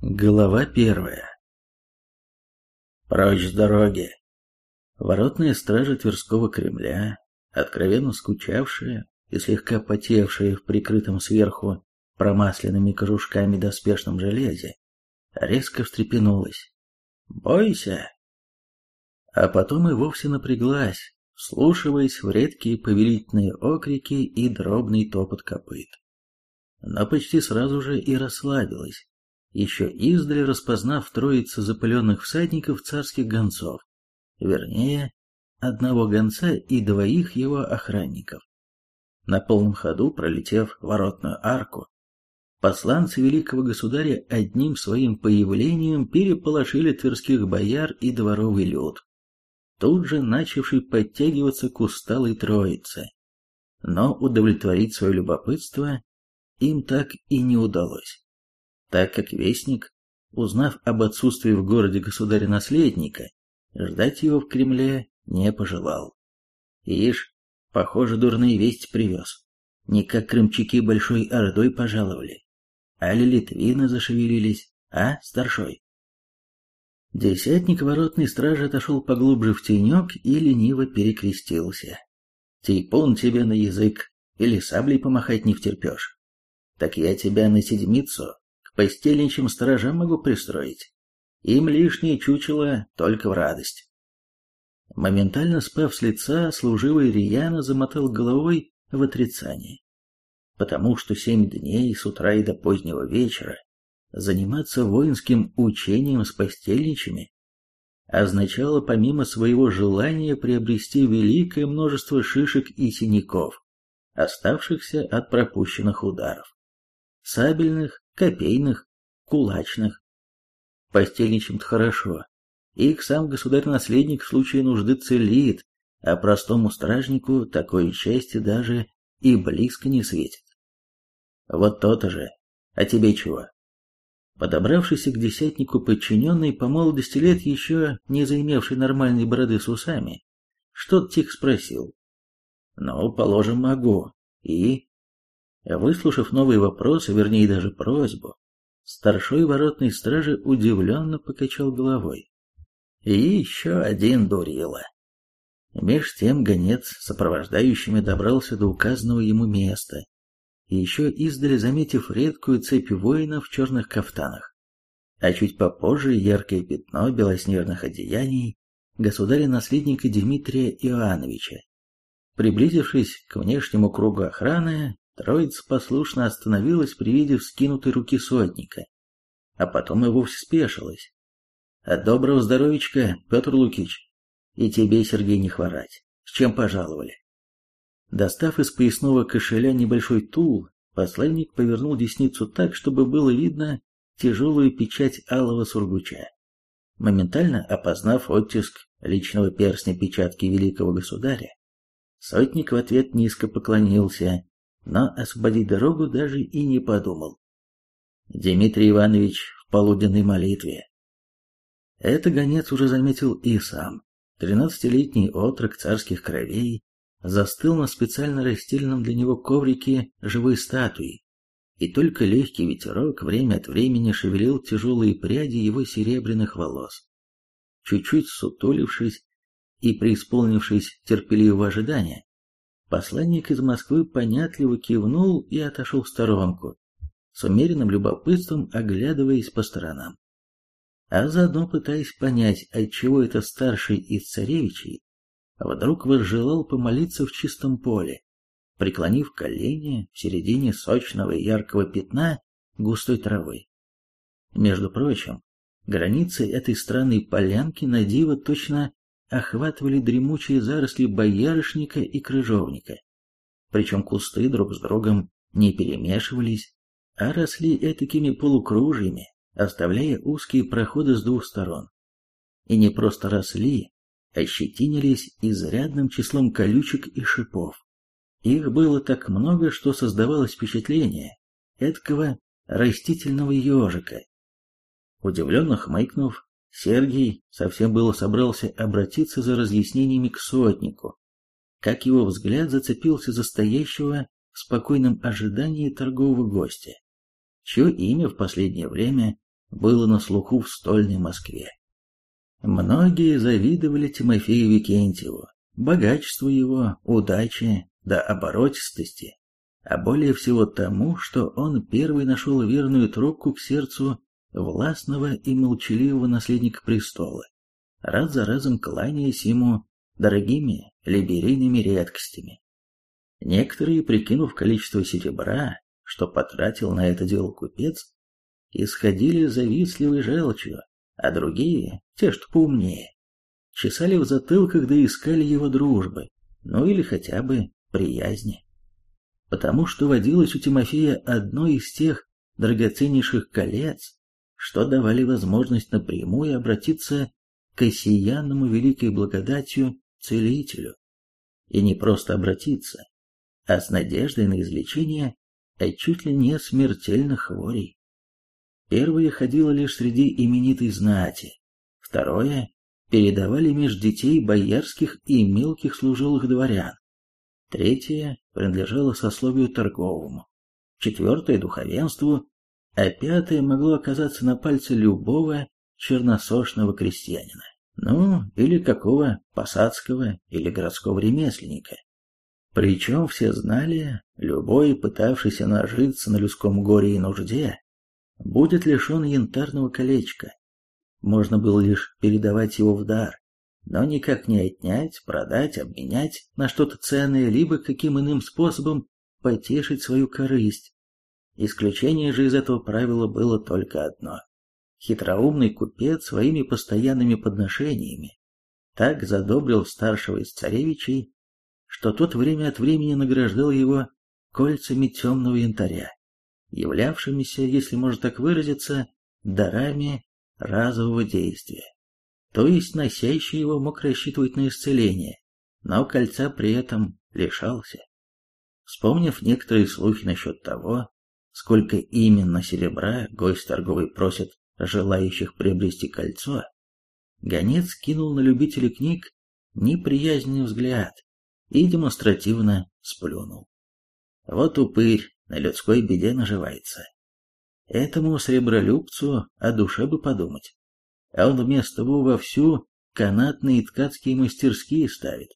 Глава первая. Прочь с дороги. Воротная стража Тверского Кремля, откровенно скучавшая и слегка потевшая в прикрытом сверху промасленными кожушками доспешном железе, резко встрепенулась. «Бойся!» А потом и вовсе напряглась, вслушиваясь в редкие повелительные окрики и дробный топот копыт. Но почти сразу же и расслабилась, еще издали распознав троицы запыленных всадников царских гонцов, вернее, одного гонца и двоих его охранников. На полном ходу, пролетев воротную арку, посланцы великого государя одним своим появлением переполошили тверских бояр и дворовый люд, тут же начавший подтягиваться к усталой троице. Но удовлетворить свое любопытство им так и не удалось так как Вестник, узнав об отсутствии в городе государя-наследника, ждать его в Кремле не пожелал. Ишь, похоже, дурные весть привез. Не как крымчаки большой ордой пожаловали. Али литвины зашевелились, а, старшой? Десятник воротной стражи отошел поглубже в тенек и лениво перекрестился. Тейпун тебе на язык, или саблей помахать не втерпешь. Так я тебя на седмицу постельничьим сторожам могу пристроить. Им лишнее чучело только в радость. Моментально спав с лица, служивый Рияна замотал головой в отрицании. Потому что семь дней с утра и до позднего вечера заниматься воинским учением с постельничами означало помимо своего желания приобрести великое множество шишек и синяков, оставшихся от пропущенных ударов. Сабельных, копейных, кулачных. Постельничим-то хорошо. Их сам государь-наследник в случае нужды целит, а простому стражнику такое счастье даже и близко не светит. Вот то-то же. А тебе чего? Подобравшийся к десятнику подчиненный по молодости лет еще не заимевший нормальной бороды с усами, что-то тихо спросил. Ну, положим, могу. И? Выслушав новый вопрос, вернее даже просьбу, старшой воротной стражи удивленно покачал головой. И еще один дурила. Меж тем гонец сопровождающими добрался до указанного ему места, и еще издали заметив редкую цепь воинов в черных кафтанах. А чуть попозже яркое пятно белоснежных одеяний государя-наследника Дмитрия Иоанновича. Приблизившись к внешнему кругу охраны, Троица послушно остановилась при виде вскинутой руки сотника, а потом и вовсе спешилась. От доброго здоровичка, Петр Лукич, и тебе, Сергей, не хворать. С чем пожаловали? Достав из поясного кошеля небольшой тул, посланник повернул десницу так, чтобы было видно тяжелую печать алого сургуча. Моментально опознав оттиск личного перстня печатки великого государя, сотник в ответ низко поклонился но освободить дорогу даже и не подумал. Дмитрий Иванович в полуденной молитве. Это гонец уже заметил и сам. Тринадцатилетний отрок царских кровей застыл на специально расстеленном для него коврике живой статуи, и только легкий ветерок время от времени шевелил тяжелые пряди его серебряных волос. Чуть-чуть сутулившись и преисполнившись терпеливого ожидания, Посланник из Москвы понятливо кивнул и отошел в сторонку, с умеренным любопытством оглядываясь по сторонам. А заодно пытаясь понять, отчего это старший из царевичей вдруг возжелал помолиться в чистом поле, преклонив колени в середине сочного и яркого пятна густой травы. Между прочим, границы этой странной полянки на диво точно охватывали дремучие заросли боярышника и крыжовника. Причем кусты друг с другом не перемешивались, а росли этакими полукружьями, оставляя узкие проходы с двух сторон. И не просто росли, а щетинились изрядным числом колючек и шипов. Их было так много, что создавалось впечатление эткого растительного ежика. Удивленно хмыкнув, Сергей совсем было собрался обратиться за разъяснениями к сотнику, как его взгляд зацепился за стоящего в спокойном ожидании торгового гостя, чье имя в последнее время было на слуху в стольной Москве. Многие завидовали Тимофею Викентьеву, богатству его, удаче да оборотистости, а более всего тому, что он первый нашел верную трубку к сердцу властного и молчаливого наследника престола, раз за разом кланяясь ему дорогими либерийными редкостями. Некоторые, прикинув количество серебра, что потратил на это дело купец, исходили завистливой желчью, а другие, те, что поумнее, чесали в затылках да искали его дружбы, ну или хотя бы приязни. Потому что водилось у Тимофея одно из тех драгоценнейших колец, что давали возможность напрямую обратиться к осиянному великой благодатью целителю. И не просто обратиться, а с надеждой на излечение от чуть ли не смертельных хворей. Первое ходило лишь среди именитой знати, второе передавали меж детей боярских и мелких служилых дворян, третье принадлежало сословию торговому, четвертое – духовенству, а пятое могло оказаться на пальце любого черносошного крестьянина, ну, или какого посадского или городского ремесленника. Причем все знали, любой, пытавшийся нажиться на людском горе и нужде, будет лишен янтарного колечка. Можно было лишь передавать его в дар, но никак не отнять, продать, обменять на что-то ценное, либо каким иным способом потешить свою корысть. Исключение же из этого правила было только одно. Хитроумный купец своими постоянными подношениями так задобрил старшего из царевичей, что тот время от времени награждал его кольцами темного янтаря, являвшимися, если можно так выразиться, дарами разового действия. То есть носящий его мог рассчитывать на исцеление, но кольца при этом лишался. Вспомнив некоторые слухи насчет того, сколько именно серебра гость торговый просит желающих приобрести кольцо, гонец кинул на любителей книг неприязненный взгляд и демонстративно сплюнул. Вот упырь на людской беде наживается. Этому сребролюбцу о душе бы подумать. А он вместо того вовсю канатные и ткацкие мастерские ставит.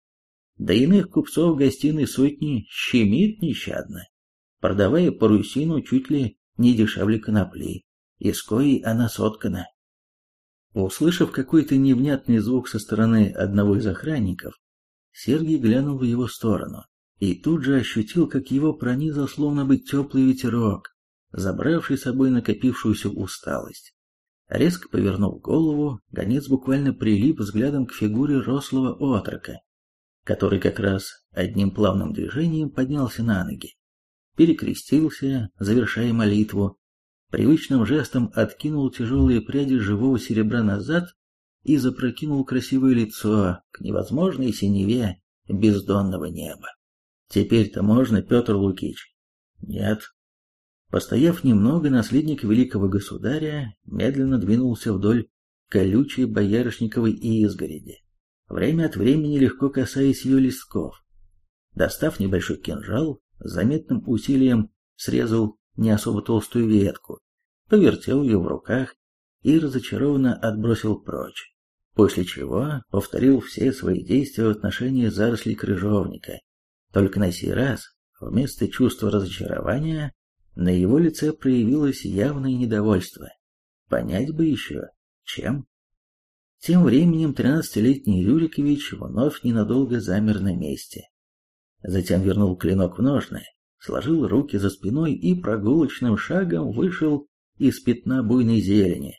Да иных купцов гостиной сотни щемит нещадно, продавая парусину чуть ли не дешевле конопли, из коей она соткана. Услышав какой-то невнятный звук со стороны одного из охранников, Сергий глянул в его сторону и тут же ощутил, как его пронизал словно бы теплый ветерок, забравший с собой накопившуюся усталость. Резко повернув голову, гонец буквально прилип взглядом к фигуре рослого отрока, который как раз одним плавным движением поднялся на ноги, перекрестился, завершая молитву, привычным жестом откинул тяжелые пряди живого серебра назад и запрокинул красивое лицо к невозможной синеве бездонного неба. Теперь-то можно, Петр Лукич? Нет. Постояв немного, наследник великого государя медленно двинулся вдоль колючей боярышниковой изгороди, время от времени легко касаясь ее листков. Достав небольшой кинжал, заметным усилием срезал не особо толстую ветку, повертел ее в руках и разочарованно отбросил прочь после чего повторил все свои действия в отношении зарослей крыжовника. Только на сей раз, вместо чувства разочарования, на его лице проявилось явное недовольство. Понять бы еще, чем? Тем временем тринадцатилетний Рюрикович вновь ненадолго замер на месте. Затем вернул клинок в ножны, сложил руки за спиной и прогулочным шагом вышел из пятна буйной зелени,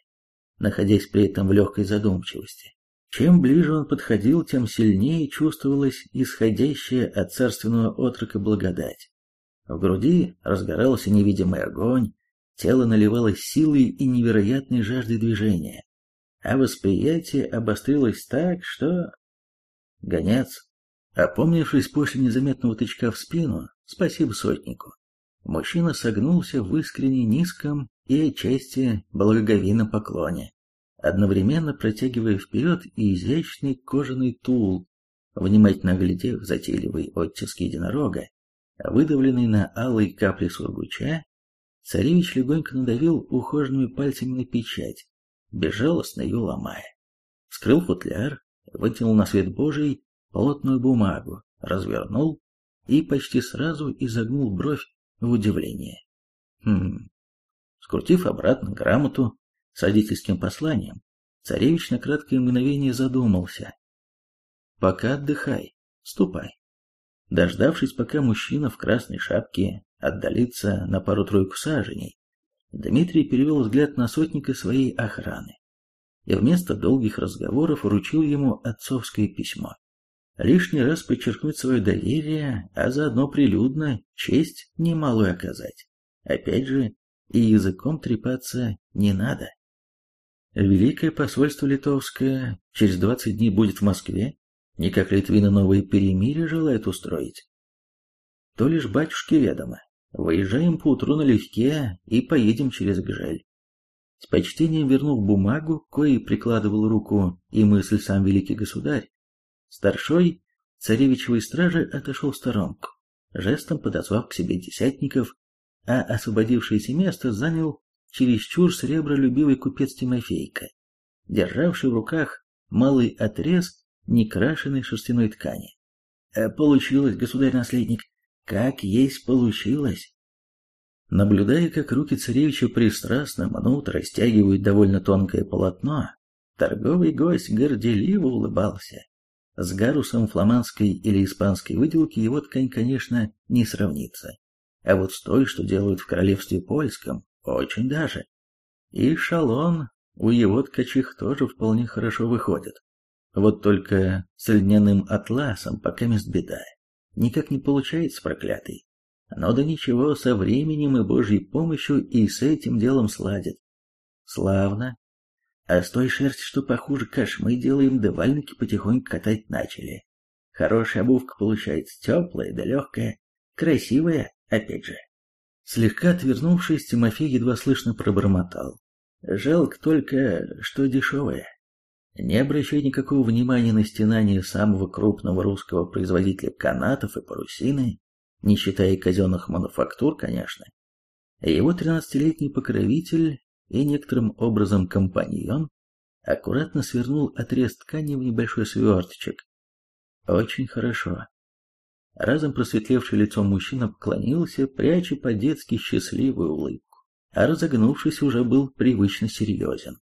находясь при этом в легкой задумчивости. Чем ближе он подходил, тем сильнее чувствовалась исходящая от царственного отрока благодать. В груди разгорался невидимый огонь, тело наливалось силой и невероятной жаждой движения, а восприятие обострилось так, что... Гонец, опомнившись после незаметного тычка в спину, спасибо сотнику, мужчина согнулся в искренне низком и отчасти благоговейном поклоне, одновременно протягивая вперед изящный кожаный тул, внимательно глядев затейливый оттиск единорога, выдавленный на алой капле сургуча, Царевич легонько надавил ухоженными пальцами на печать, безжалостно ее ломая. Вскрыл футляр, вытянул на свет Божий плотную бумагу, развернул и почти сразу изогнул бровь в удивлении. Хм. Скрутив обратно грамоту с родительским посланием, царевич на краткое мгновение задумался. Пока отдыхай, ступай. Дождавшись, пока мужчина в красной шапке отдалится на пару-тройку саженей, Дмитрий перевел взгляд на сотника своей охраны и вместо долгих разговоров вручил ему отцовское письмо. Лишний раз подчеркнуть свое доверие, а заодно прилюдно честь немалую оказать. Опять же, и языком трепаться не надо. Великое посольство литовское через двадцать дней будет в Москве, не как литвины новые перемирие желают устроить. То лишь батюшке ведомо. Выезжаем поутру налегке и поедем через Гжель. С почтением вернув бумагу, кое прикладывал руку и мысль сам великий государь, старшой царевичевой стражи отошел в сторонку, жестом подозвав к себе десятников а освободившееся место занял чересчур сребролюбивый купец Тимофейка, державший в руках малый отрез некрашенной шерстяной ткани. «Э, «Получилось, государь-наследник, как есть получилось!» Наблюдая, как руки царевича пристрастно мнут, растягивают довольно тонкое полотно, торговый гость горделиво улыбался. С гарусом фламандской или испанской выделки его ткань, конечно, не сравнится. А вот с той, что делают в королевстве польском, очень даже. И шалон у его ткачих тоже вполне хорошо выходит. Вот только с льняным атласом пока мест беда. Никак не получается проклятый. Но да ничего, со временем и божьей помощью и с этим делом сладит. Славно. А с той шерсти, что похуже кошмы, делаем, да вальники потихоньку катать начали. Хорошая обувка получается, теплая да легкая, красивая Опять же. Слегка отвернувшись, Тимофей едва слышно пробормотал. Жалко только, что дешевое. Не обращая никакого внимания на стенание самого крупного русского производителя канатов и парусины, не считая казенных мануфактур, конечно, его тринадцатилетний покровитель и некоторым образом компаньон аккуратно свернул отрез ткани в небольшой сверточек. Очень хорошо. Разом просветлевший лицом мужчина поклонился, пряча по-детски счастливую улыбку, а разогнувшись уже был привычно серьезен.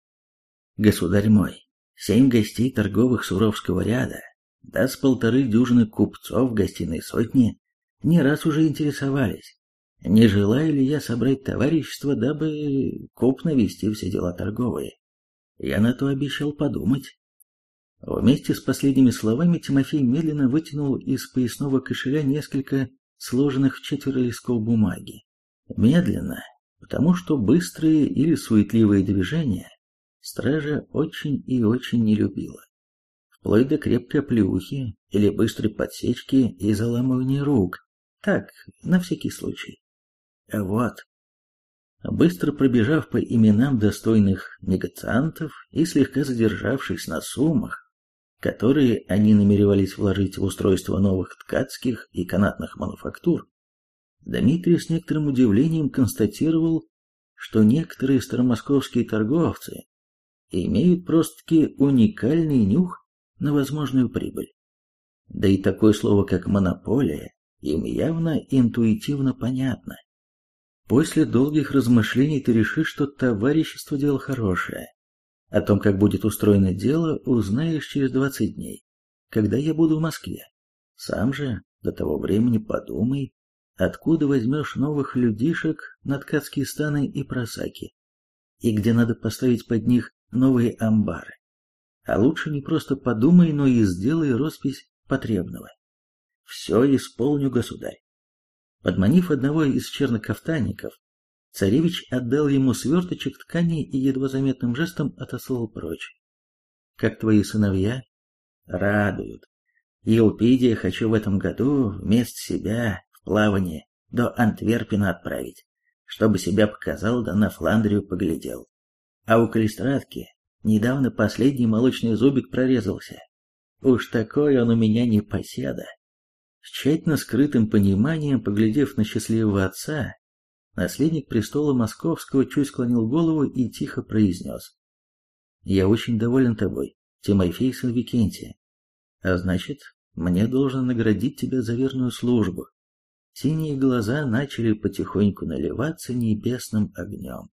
«Государь мой, семь гостей торговых Суровского ряда, да с полторы дюжины купцов гостиной сотни не раз уже интересовались, не желаю ли я собрать товарищество, дабы купно вести все дела торговые. Я на то обещал подумать. Вместе с последними словами Тимофей медленно вытянул из поясного кошеля несколько сложенных в четверо листков бумаги. Медленно, потому что быстрые или суетливые движения стража очень и очень не любила. Вплоть до крепкой плюхи или быстрой подсечки и заламывания рук. Так, на всякий случай. Вот. Быстро пробежав по именам достойных негациантов и слегка задержавшись на суммах, которые они намеревались вложить в устройство новых ткацких и канатных мануфактур, Дмитрий с некоторым удивлением констатировал, что некоторые старомосковские торговцы имеют просто-таки уникальный нюх на возможную прибыль. Да и такое слово, как монополия, им явно интуитивно понятно. После долгих размышлений ты решишь, что товарищество дело хорошее, о том, как будет устроено дело, узнаешь через 20 дней, когда я буду в Москве. Сам же до того времени подумай, откуда возьмешь новых людишек на ткацкие станы и просаки, и где надо поставить под них новые амбары. А лучше не просто подумай, но и сделай роспись потребного. Все исполню, государь. Подманив одного из чернокафтанников, Царевич отдал ему сверточек ткани и едва заметным жестом отослал прочь. «Как твои сыновья?» «Радуют. Елпидия хочу в этом году вместо себя в плавание до Антверпена отправить, чтобы себя показал да на Фландрию поглядел. А у Калистратки недавно последний молочный зубик прорезался. Уж такой он у меня не поседа». С тщательно скрытым пониманием, поглядев на счастливого отца, наследник престола московского чуть склонил голову и тихо произнес. «Я очень доволен тобой, Тимофей сын Викентия. А значит, мне должен наградить тебя за верную службу». Синие глаза начали потихоньку наливаться небесным огнем.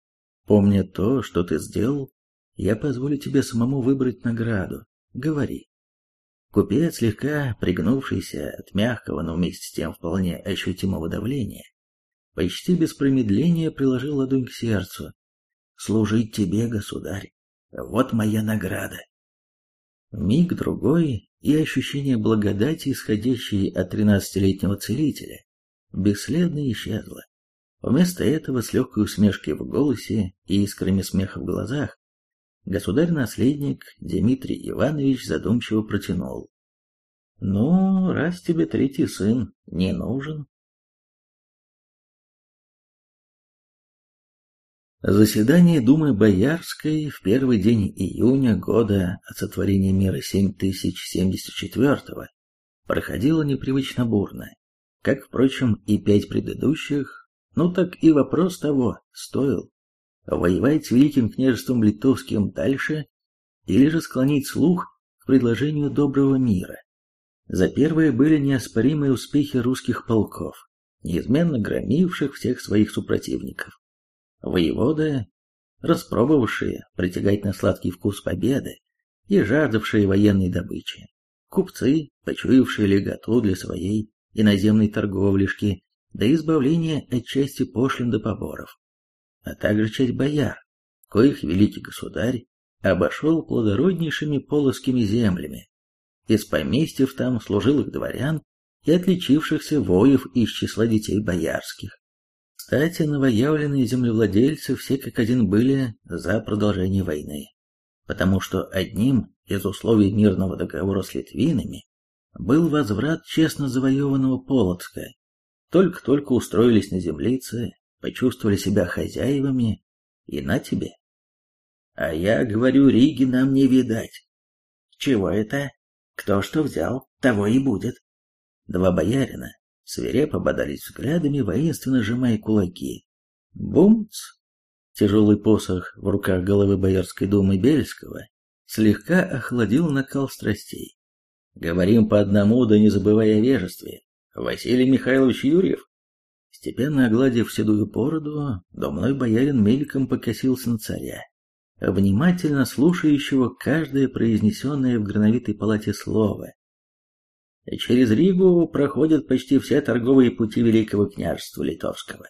«Помня то, что ты сделал, я позволю тебе самому выбрать награду. Говори». Купец, слегка пригнувшийся от мягкого, но вместе с тем вполне ощутимого давления, почти без промедления приложил ладонь к сердцу. «Служить тебе, государь, вот моя награда». Миг другой, и ощущение благодати, исходящей от тринадцатилетнего целителя, бесследно исчезло. Вместо этого, с легкой усмешкой в голосе и искрами смеха в глазах, Государь-наследник Дмитрий Иванович задумчиво протянул. «Ну, раз тебе третий сын не нужен...» Заседание Думы Боярской в первый день июня года от сотворения мира 7074 проходило непривычно бурно, как, впрочем, и пять предыдущих, ну так и вопрос того стоил воевать с Великим княжеством Литовским дальше или же склонить слух к предложению доброго мира. За первое были неоспоримые успехи русских полков, неизменно громивших всех своих супротивников. Воеводы, распробовавшие притягать на сладкий вкус победы и жаждавшие военной добычи, купцы, почуявшие леготу для своей иноземной торговлишки до избавления от части пошлин до поборов, а также часть бояр, коих великий государь обошел плодороднейшими полоскими землями. Из поместьев там служилых дворян и отличившихся воев из числа детей боярских. Кстати, новоявленные землевладельцы все как один были за продолжение войны, потому что одним из условий мирного договора с литвинами был возврат честно завоеванного Полоцка. Только-только устроились на землице почувствовали себя хозяевами, и на тебе. А я говорю, Риги нам не видать. Чего это? Кто что взял, того и будет. Два боярина свирепо бодались взглядами, воинственно сжимая кулаки. Бумц! Тяжелый посох в руках головы Боярской думы Бельского слегка охладил накал страстей. Говорим по одному, да не забывая о вежестве. Василий Михайлович Юрьев Степенно огладив седую бороду, домной боярин мельком покосился на царя, внимательно слушающего каждое произнесенное в грановитой палате слово. Через Ригу проходят почти все торговые пути Великого княжества Литовского.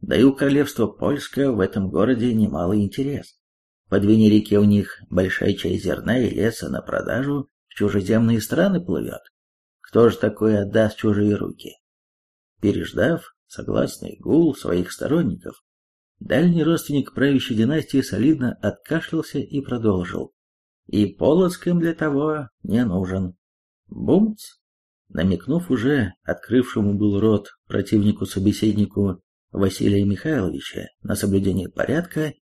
Да и у королевства Польского в этом городе немало интерес. По Двине реке у них большая часть зерна и леса на продажу в чужеземные страны плывет. Кто же такое отдаст чужие руки? Переждав согласный гул своих сторонников, дальний родственник правящей династии солидно откашлялся и продолжил. И Полоцким для того не нужен. Бумц, намекнув уже открывшему был рот противнику-собеседнику Василия Михайловича на соблюдение порядка,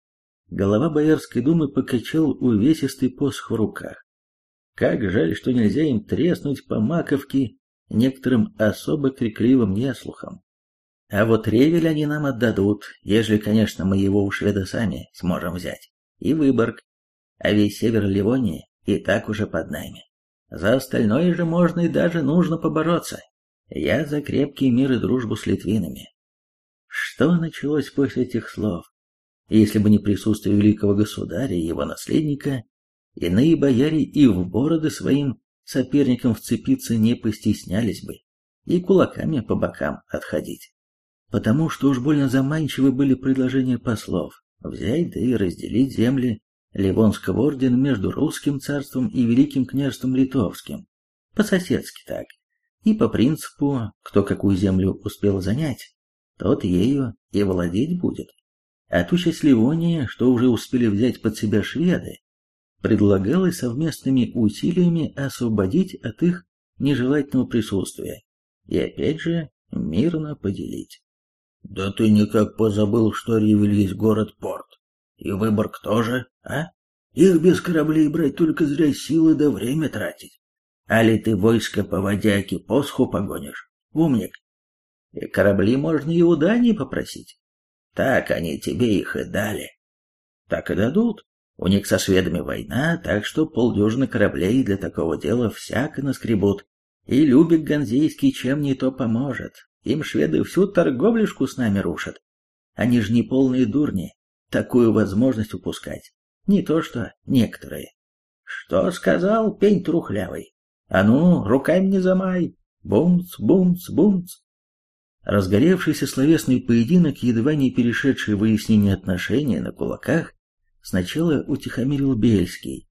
голова Боярской думы покачал увесистый посох в руках. Как жаль, что нельзя им треснуть по маковке некоторым особо крикливым неслухам. А вот Ревель они нам отдадут, ежели, конечно, мы его у шведа сами сможем взять. И Выборг. А весь север Ливонии и так уже под нами. За остальное же можно и даже нужно побороться. Я за крепкий мир и дружбу с литвинами. Что началось после этих слов? Если бы не присутствие великого государя и его наследника, иные бояре и в бороды своим соперникам вцепиться не постеснялись бы и кулаками по бокам отходить потому что уж больно заманчивы были предложения послов взять да и разделить земли Ливонского ордена между русским царством и Великим княжеством Литовским, по-соседски так, и по принципу, кто какую землю успел занять, тот ею и владеть будет. А ту часть Ливонии, что уже успели взять под себя шведы, предлагалось совместными усилиями освободить от их нежелательного присутствия и опять же мирно поделить. Да ты никак позабыл, что Ривель есть город-порт. И Выборг тоже, а? Их без кораблей брать только зря силы да время тратить. А ли ты войско по водяке посху погонишь? Умник. И корабли можно и у Дании попросить. Так они тебе их и дали. Так и дадут. У них со шведами война, так что полдюжины кораблей для такого дела всяко наскребут. И Любик Ганзейский чем не то поможет. Им шведы всю торговлюшку с нами рушат. Они же не полные дурни, такую возможность упускать. Не то что некоторые. Что сказал пень трухлявый? А ну, руками не замай. Бумц, бумц, бумц. Разгоревшийся словесный поединок, едва не перешедший выяснение отношений на кулаках, сначала утихомирил Бельский,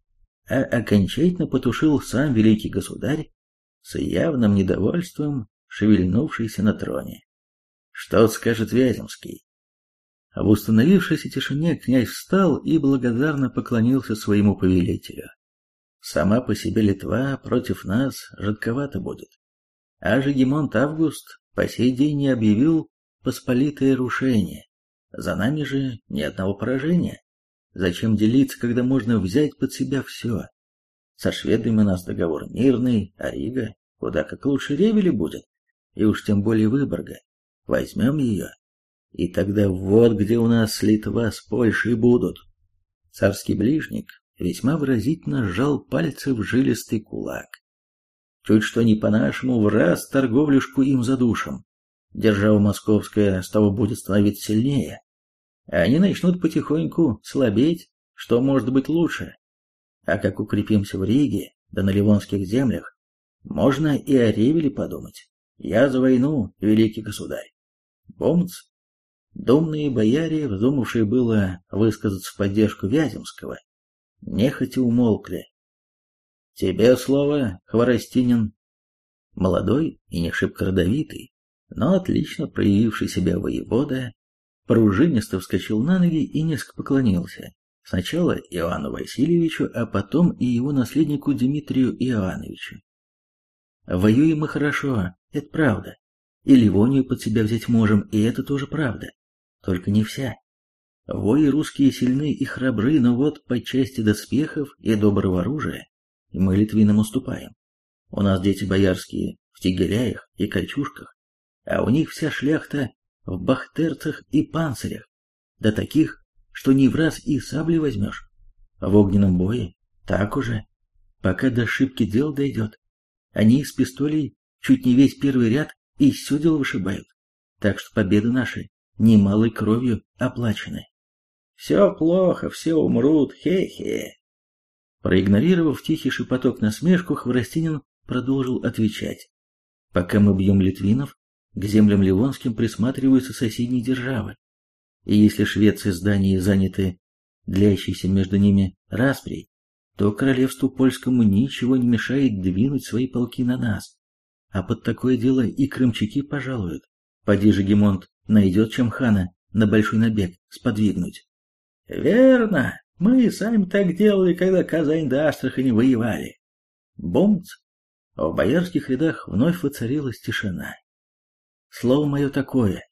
а окончательно потушил сам великий государь с явным недовольством, шевельнувшийся на троне. Что скажет Вяземский? В установившейся тишине князь встал и благодарно поклонился своему повелителю. Сама по себе Литва против нас жидковато будет. А Жегемонт Август по сей день не объявил посполитое рушение. За нами же ни одного поражения. Зачем делиться, когда можно взять под себя все? Со шведами у нас договор мирный, а Рига куда как лучше Ревели будет, и уж тем более Выборга. Возьмем ее, и тогда вот где у нас Литва с Польшей будут. Царский ближник весьма выразительно сжал пальцы в жилистый кулак. Чуть что не по-нашему, в раз торговлюшку им задушим. Держава московская с того будет становиться сильнее. Они начнут потихоньку слабеть, что может быть лучше. А как укрепимся в Риге, да на Ливонских землях, можно и о Ревеле подумать. Я за войну, великий государь. Помнц? Думные бояре, вздумавшие было высказаться в поддержку Вяземского, нехотя умолкли, «Тебе слово, Хворостинин». Молодой и не шибко родовитый, но отлично проявивший себя воевода, пружинисто вскочил на ноги и несколько поклонился. Сначала Иоанну Васильевичу, а потом и его наследнику Дмитрию Иоанновичу. Воюем мы хорошо, это правда. И Ливонию под себя взять можем, и это тоже правда. Только не вся. Вои русские сильны и храбры, но вот по части доспехов и доброго оружия мы литвинам уступаем. У нас дети боярские в тигеляях и кольчужках, а у них вся шляхта в бахтерцах и панцирях, да таких, что не в раз и сабли возьмешь. В огненном бое так уже, пока до ошибки дел дойдет. Они из пистолей чуть не весь первый ряд и сёдел вышибают, так что победы наши немалой кровью оплачены. Все плохо, все умрут, хе-хе. Проигнорировав тихий шепоток насмешку, Хворостинин продолжил отвечать. «Пока мы бьем литвинов, к землям ливонским присматриваются соседние державы. И если Швеция с Данией заняты длящейся между ними расприй, то королевству польскому ничего не мешает двинуть свои полки на нас. А под такое дело и крымчаки пожалуют. Поди же Гемонт найдет чем хана на большой набег сподвигнуть. «Верно!» Мы сами так делали, когда Казань до Астрахани воевали. Бомц! В боярских рядах вновь воцарилась тишина. Слово мое такое.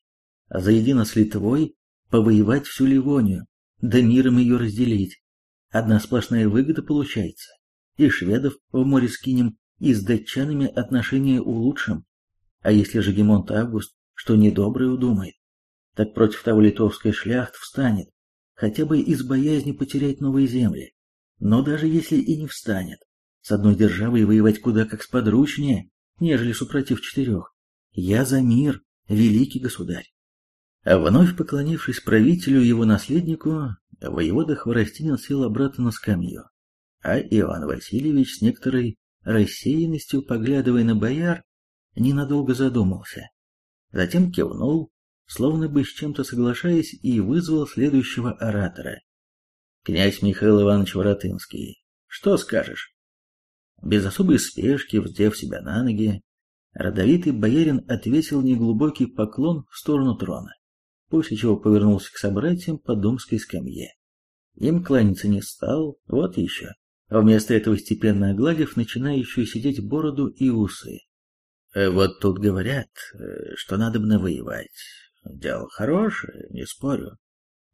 Заедино с Литвой повоевать всю Ливонию, да миром ее разделить. Одна сплошная выгода получается. И шведов в море скинем, и с датчанами отношения улучшим. А если же Гемонт Август что недоброе удумает, так против того литовская шляхт встанет, хотя бы из боязни потерять новые земли. Но даже если и не встанет, с одной державой воевать куда как сподручнее, нежели супротив четырех. Я за мир, великий государь. А вновь поклонившись правителю и его наследнику, воевода Хворостинин сел обратно на скамью, а Иван Васильевич с некоторой рассеянностью, поглядывая на бояр, ненадолго задумался. Затем кивнул, словно бы с чем-то соглашаясь, и вызвал следующего оратора. «Князь Михаил Иванович Воротынский, что скажешь?» Без особой спешки, вздев себя на ноги, родовитый боярин отвесил неглубокий поклон в сторону трона, после чего повернулся к собратьям по думской скамье. Им кланяться не стал, вот еще. А вместо этого степенно огладив начинающую сидеть бороду и усы. «Э, вот тут говорят, э, что надо бы навоевать. Дело хорошее, не спорю.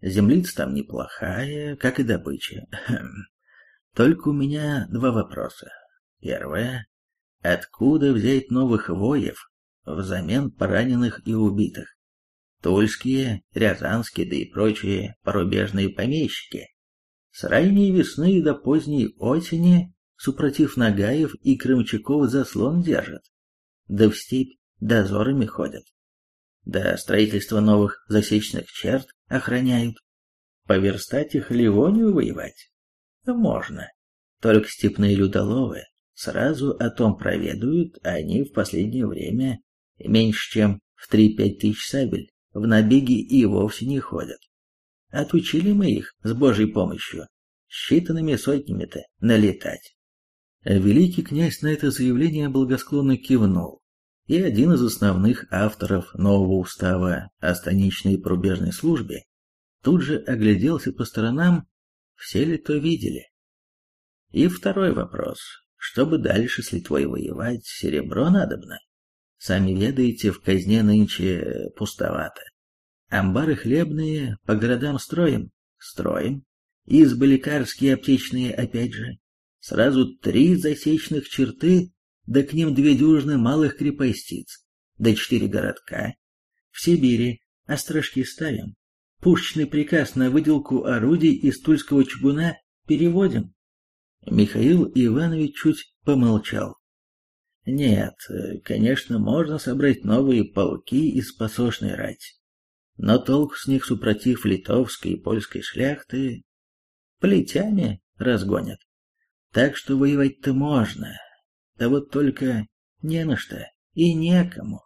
Землица там неплохая, как и добыча. Только у меня два вопроса. Первое. Откуда взять новых воев взамен пораненных и убитых? тульские, рязанские, да и прочие порубежные помещики. С ранней весны до поздней осени, супротив Нагаев и Крымчаков заслон держат, да в степь дозорами ходят. Да строительство новых засечных черт охраняют. Поверстать их Ливонию воевать? Можно. Только степные людоловы сразу о том проведают, а они в последнее время меньше чем в 3-5 тысяч сабель в набеги и вовсе не ходят. Отучили мы их с Божьей помощью считанными сотнями-то налетать. Великий князь на это заявление благосклонно кивнул, и один из основных авторов нового устава о станичной пробежной службе тут же огляделся по сторонам, все ли то видели. И второй вопрос. Чтобы дальше с Литвой воевать, серебро надобно. Сами ведаете, в казне нынче пустовато. Амбары хлебные по городам строим? Строим. Избы лекарские аптечные опять же. Сразу три засечных черты, да к ним две дюжины малых крепостиц, да четыре городка. В Сибири острожки ставим. Пушечный приказ на выделку орудий из тульского чугуна переводим. Михаил Иванович чуть помолчал. Нет, конечно, можно собрать новые полки из посошной рати. Но толк с них супротив литовской и польской шляхты плетями разгонят. Так что воевать-то можно, да вот только не на что и некому.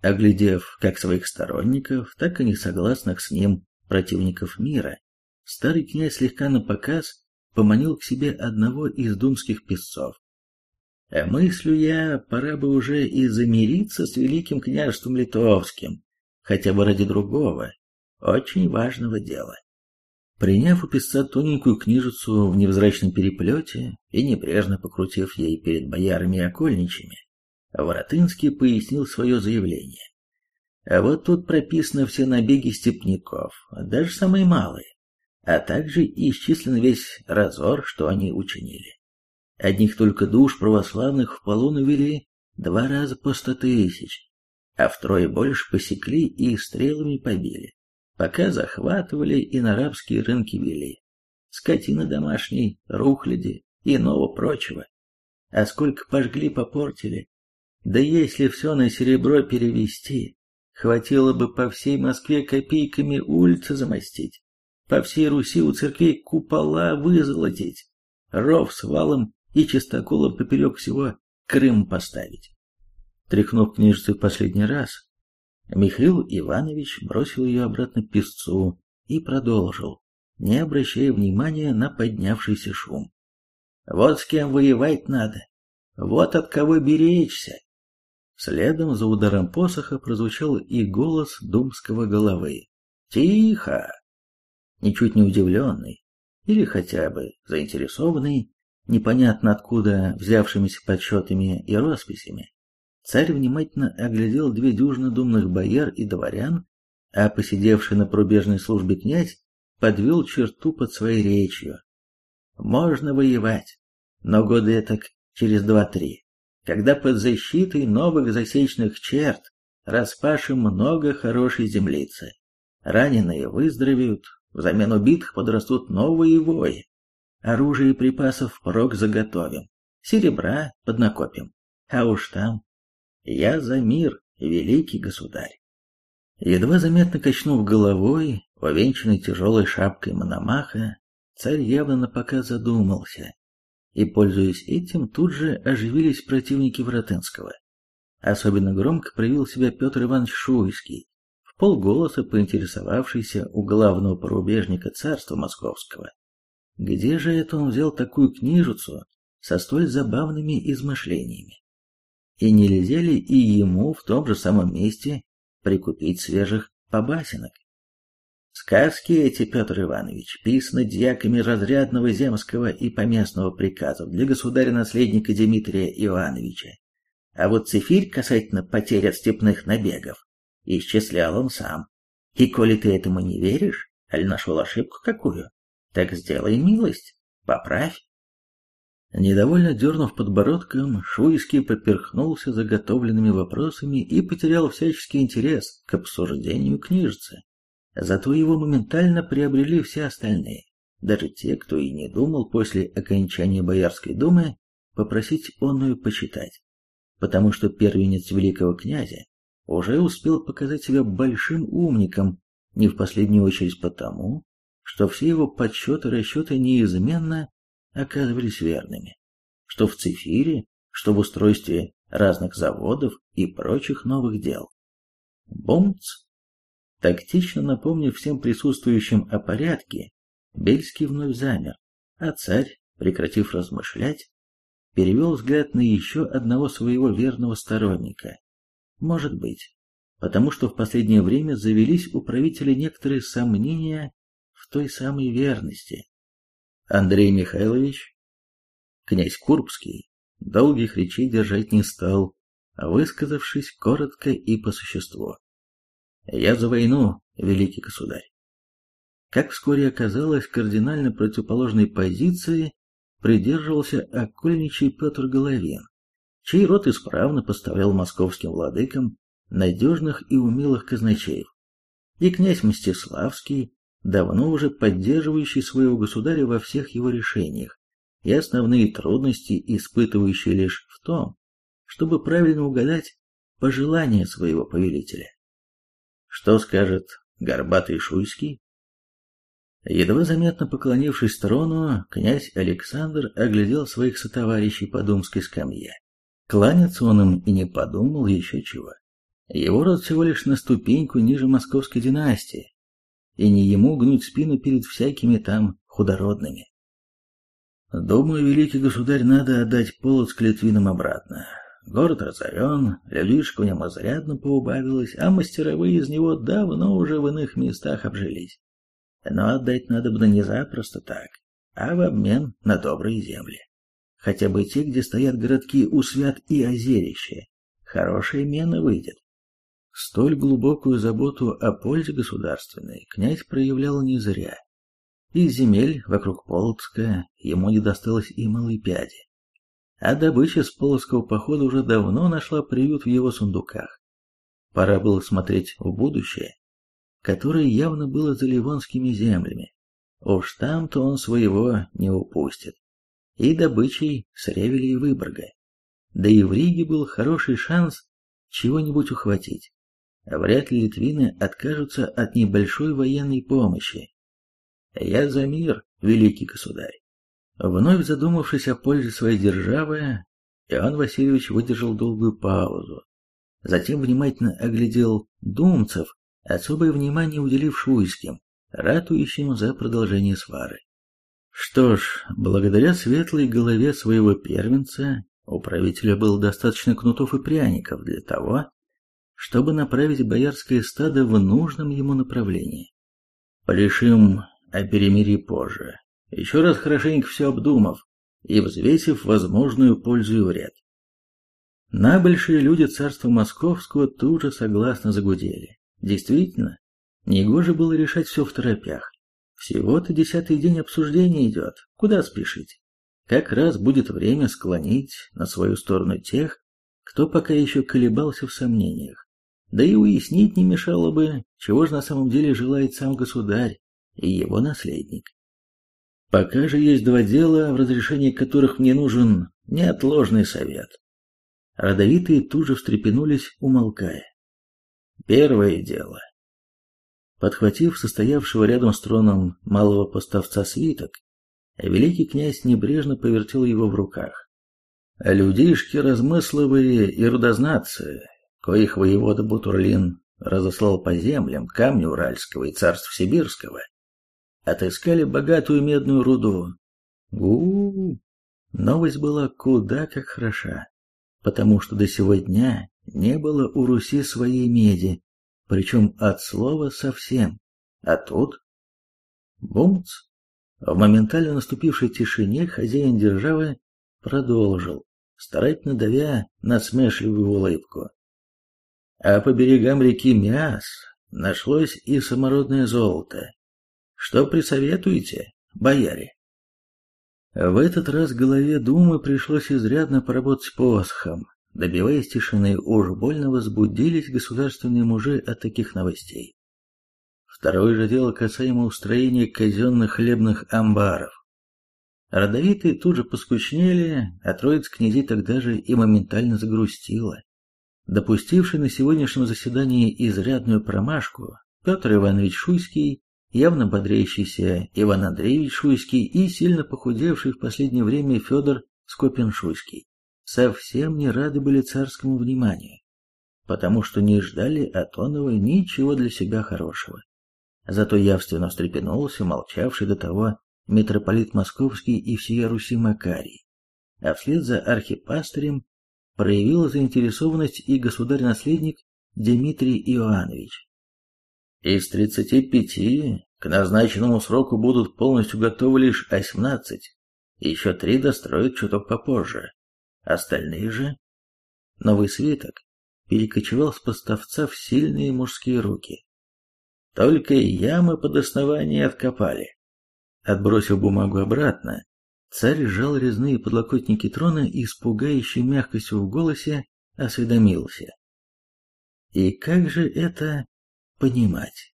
Оглядев как своих сторонников, так и несогласных с ним противников мира, старый князь слегка напоказ поманил к себе одного из думских песцов. А мыслю я, пора бы уже и замириться с великим княжеством литовским, хотя бы ради другого, очень важного дела. Приняв у писца тоненькую книжицу в невзрачном переплете и небрежно покрутив ей перед боярами и окольничьими, Воротынский пояснил свое заявление. А вот тут прописаны все набеги степняков, даже самые малые, а также исчислен весь разор, что они учинили. Одних только душ православных в полон увели два раза по сто тысяч, а втрое больше посекли и стрелами побили пока захватывали и на арабские рынки вели. Скотины домашней, рухляди иного прочего. А сколько пожгли, попортили. Да если все на серебро перевести, хватило бы по всей Москве копейками улицы замостить, по всей Руси у церквей купола вызолотить, ров с валом и чистоколом поперек всего Крым поставить. Тряхнув книжицей в последний раз, Михаил Иванович бросил ее обратно песцу и продолжил, не обращая внимания на поднявшийся шум. «Вот с кем воевать надо, вот от кого беречься!» Следом за ударом посоха прозвучал и голос думского головы. «Тихо!» Ничуть не удивленный, или хотя бы заинтересованный, непонятно откуда взявшимися подсчетами и росписями, Царь внимательно оглядел две дюжины думных бояр и дворян, а посидевший на пробежной службе князь подвел черту под своей речью. Можно воевать, но годы так через два-три, когда под защитой новых засечных черт распашем много хорошей землицы. Раненые выздоровеют, взамен убитых подрастут новые вои. Оружие и припасов впрок заготовим, серебра поднакопим, а уж там я за мир, великий государь. Едва заметно качнув головой, увенчанной тяжелой шапкой Мономаха, царь явно напока задумался, и, пользуясь этим, тут же оживились противники Воротынского. Особенно громко проявил себя Петр Иванович Шуйский, в полголоса поинтересовавшийся у главного порубежника царства московского. Где же это он взял такую книжицу со столь забавными измышлениями? И нельзя ли и ему в том же самом месте прикупить свежих побасенок? Сказки эти, Петр Иванович, писаны дьяками разрядного земского и поместного приказов для государя-наследника Дмитрия Ивановича. А вот цифирь касательно потерь от степных набегов исчислял он сам. И коли ты этому не веришь, аль нашел ошибку какую, так сделай милость, поправь. Недовольно дернув подбородком, Шуйский поперхнулся заготовленными вопросами и потерял всяческий интерес к обсуждению книжцы. Зато его моментально приобрели все остальные, даже те, кто и не думал после окончания Боярской думы попросить онную почитать, потому что первенец великого князя уже успел показать себя большим умником, не в последнюю очередь потому, что все его подсчеты и расчеты неизменно оказывались верными, что в цифире, что в устройстве разных заводов и прочих новых дел. Бумц! Тактично напомнив всем присутствующим о порядке, Бельский вновь замер, а царь, прекратив размышлять, перевел взгляд на еще одного своего верного сторонника. Может быть, потому что в последнее время завелись у правителя некоторые сомнения в той самой верности, Андрей Михайлович, князь Курбский, долгих речей держать не стал, высказавшись коротко и по существу. «Я за войну, великий государь». Как вскоре оказалось, кардинально противоположной позиции придерживался окольничий Петр Головин, чей род исправно поставлял московским владыкам надежных и умелых казначеев, и князь Мстиславский, давно уже поддерживающий своего государя во всех его решениях, и основные трудности испытывающие лишь в том, чтобы правильно угадать пожелания своего повелителя. Что скажет горбатый Шуйский? Едва заметно поклонившись трону, князь Александр оглядел своих сотоварищей по думской скамье. Кланяться он им и не подумал еще чего. Его род всего лишь на ступеньку ниже московской династии, и не ему гнуть спину перед всякими там худородными. Думаю, великий государь, надо отдать Полоцк клетвинам обратно. Город разорен, людишек в нем изрядно поубавилось, а мастеровые из него давно уже в иных местах обжились. Но отдать надо бы не запросто так, а в обмен на добрые земли. Хотя бы те, где стоят городки Усвят и Озерище. Хорошая мена выйдет. Столь глубокую заботу о пользе государственной князь проявлял не зря. Из земель вокруг Полоцка ему не досталось и малой пяди. А добыча с Полоцкого похода уже давно нашла приют в его сундуках. Пора было смотреть в будущее, которое явно было за ливонскими землями. Уж там-то он своего не упустит. И добычей с Ревеля и Выборга. Да и в Риге был хороший шанс чего-нибудь ухватить. Вряд ли литвины откажутся от небольшой военной помощи. Я за мир, великий государь. Вновь задумавшись о пользе своей державы, Иоанн Васильевич выдержал долгую паузу. Затем внимательно оглядел думцев, особое внимание уделив шуйским, ратующим за продолжение свары. Что ж, благодаря светлой голове своего первенца, у правителя было достаточно кнутов и пряников для того, чтобы направить боярское стадо в нужном ему направлении. Порешим о перемирии позже, еще раз хорошенько все обдумав и взвесив возможную пользу и вред. Набольшие люди царства московского тут же согласно загудели. Действительно, негоже было решать все в торопях. Всего-то десятый день обсуждения идет, куда спешить? Как раз будет время склонить на свою сторону тех, кто пока еще колебался в сомнениях. Да и уяснить не мешало бы, чего же на самом деле желает сам государь и его наследник. Пока же есть два дела, в разрешении которых мне нужен неотложный совет. Родовитые тут же встрепенулись, умолкая. Первое дело. Подхватив состоявшего рядом с троном малого поставца свиток, великий князь небрежно повертел его в руках. Людишки размысловые и рудознатцы, коих воевода Бутурлин разослал по землям камня Уральского и царств Сибирского, отыскали богатую медную руду. у, -у, -у. Новость была куда как хороша, потому что до сего дня не было у Руси своей меди, причем от слова совсем. А тут... Бумц! В моментально наступившей тишине хозяин державы продолжил, старательно давя на смешливую улыбку. А по берегам реки Миас нашлось и самородное золото. Что присоветуете, бояре? В этот раз голове Думы пришлось изрядно поработать посохом. Добиваясь тишины, уж больно возбудились государственные мужи от таких новостей. Второе же дело касаемо устроения казенных хлебных амбаров. Родовитые тут же поскучнели, а троиц князей тогда же и моментально загрустила. Допустивший на сегодняшнем заседании изрядную промашку, Петр Иванович Шуйский, явно бодрящийся Иван Андреевич Шуйский и сильно похудевший в последнее время Федор Скопин-Шуйский, совсем не рады были царскому вниманию, потому что не ждали от Онова ничего для себя хорошего. Зато явственно встрепенулся молчавший до того митрополит Московский и всея Руси Макарий, а вслед за архипастырем проявил заинтересованность и государь-наследник Дмитрий Иоаннович. Из тридцати пяти к назначенному сроку будут полностью готовы лишь восемнадцать, еще три достроят чуток попозже, остальные же... Новый свиток перекочевал с поставца в сильные мужские руки. Только ямы под основание откопали. Отбросив бумагу обратно, царь сжал резные подлокотники трона и с пугающей мягкостью в голосе осведомился. И как же это понимать?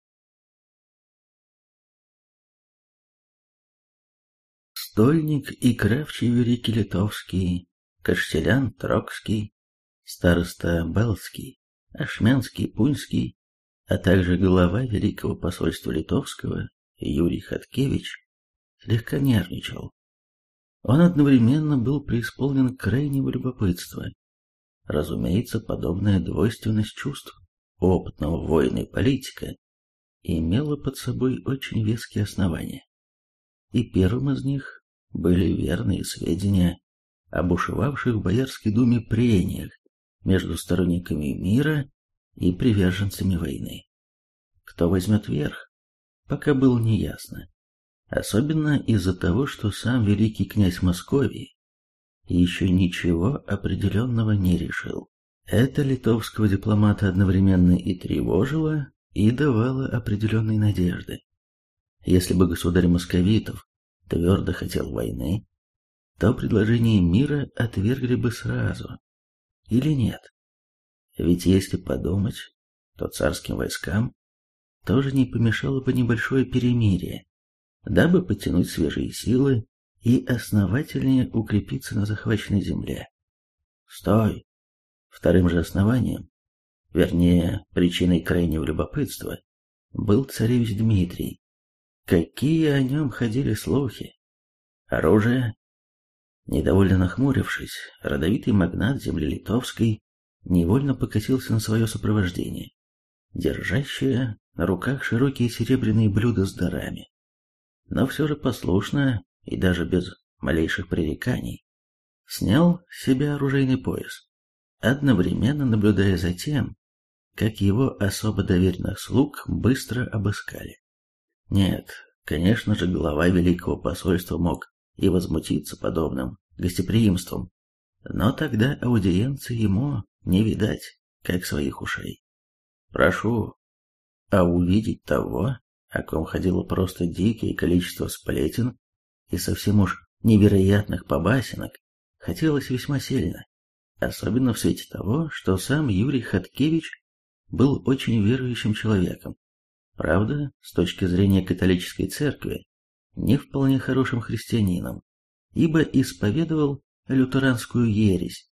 Стольник и кравчий Великий Литовский, Каштелян Трокский, староста Белский, Ашмянский Пунский, а также глава Великого посольства Литовского Юрий Хаткевич слегка нервничал. Он одновременно был преисполнен крайнего любопытства. Разумеется, подобная двойственность чувств опытного воина и политика имела под собой очень веские основания. И первым из них были верные сведения о бушевавших в Боярской думе прениях между сторонниками мира и приверженцами войны. Кто возьмет верх, пока было неясно особенно из-за того, что сам великий князь Московии еще ничего определенного не решил. Это литовского дипломата одновременно и тревожило, и давало определенные надежды. Если бы государь московитов твердо хотел войны, то предложение мира отвергли бы сразу. Или нет? Ведь если подумать, то царским войскам тоже не помешало бы небольшое перемирие дабы подтянуть свежие силы и основательнее укрепиться на захваченной земле. Стой! Вторым же основанием, вернее, причиной крайнего любопытства, был царевич Дмитрий. Какие о нем ходили слухи? Оружие? Недовольно нахмурившись, родовитый магнат земли литовской невольно покосился на свое сопровождение, держащее на руках широкие серебряные блюда с дарами но все же послушно и даже без малейших пререканий снял с себя оружейный пояс, одновременно наблюдая за тем, как его особо доверенных слуг быстро обыскали. Нет, конечно же, глава Великого посольства мог и возмутиться подобным гостеприимством, но тогда аудиенции ему не видать, как своих ушей. Прошу, а увидеть того, о ком ходило просто дикое количество сплетен и совсем уж невероятных побасенок, хотелось весьма сильно, особенно в свете того, что сам Юрий Хаткевич был очень верующим человеком. Правда, с точки зрения католической церкви, не вполне хорошим христианином, ибо исповедовал лютеранскую ересь.